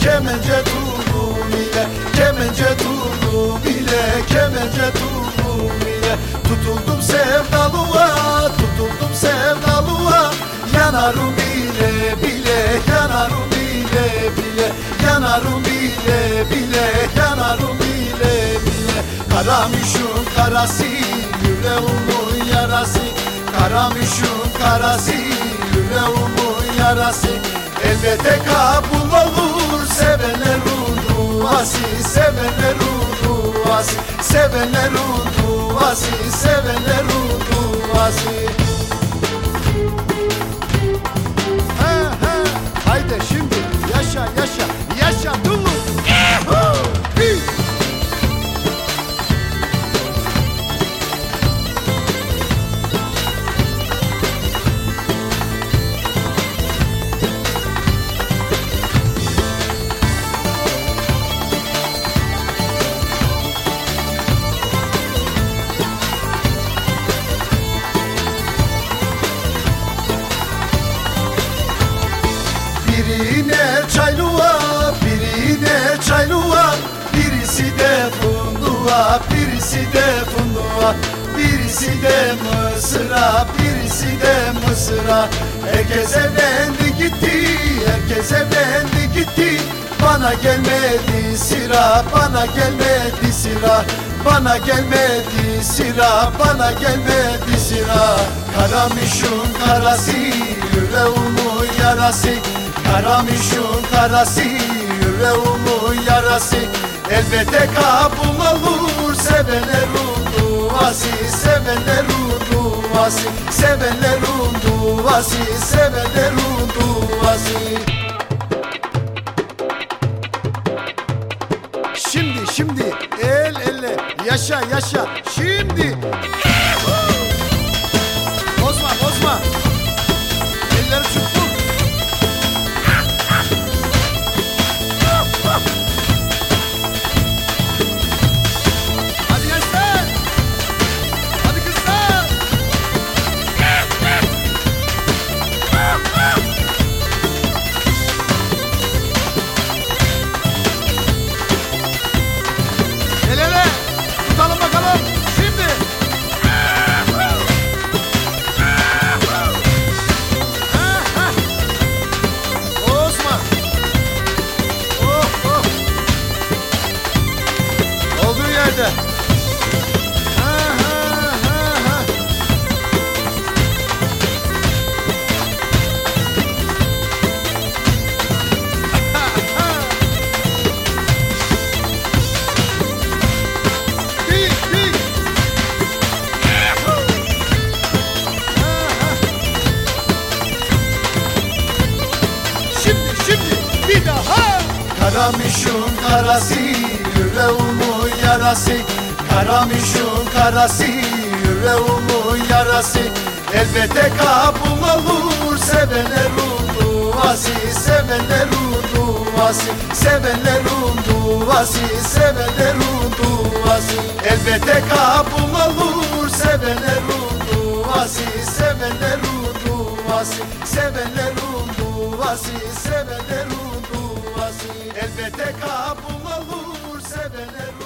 Kemence tulum ile Kemence tulum ile Kemence tulum ile Tutuldum sevdalığa Tutuldum sevdalığa. Yanarım bile bile Yanarım bile bile. Yanarım bile bile Yanarım bile bile. Karamışın karası Yüreğimin yarası. Karamışın karası Yüreğimin yarası. Elbette kabul olur Sevenlerin duası Sevenlerin duası Sevenlerin duası Sevenlerin duası birisi de funduğa Birisi de mısıra, birisi de mısıra. Herkes evlendi gitti, herkes evlendi gitti. Bana gelmedi sıra, bana gelmedi sıra. Bana gelmedi sıra, bana gelmedi sıra. Karamışın karası, yüreğimin yarası. Karamışın karası, yüreğimin yarası. Elbette kabul Sevenlerin duası, sevenlerin duası Sevenlerin duası Şimdi şimdi el ele yaşa yaşa şimdi. Bozma bozma. Elleri çubuk Надо! Daha Karamışın karası yüreğimin yarası. Karamışın karası yüreğimin yarası. Elbette kabul olur sevenlerin duası Sevenlerin duası Sevenlerin duası Sevenlerin duası Elbette kabul olur sevenlerin duası Sevenlerin duası Sevenlerin duası Sevenlerin Elbette kabul olur sevenlerin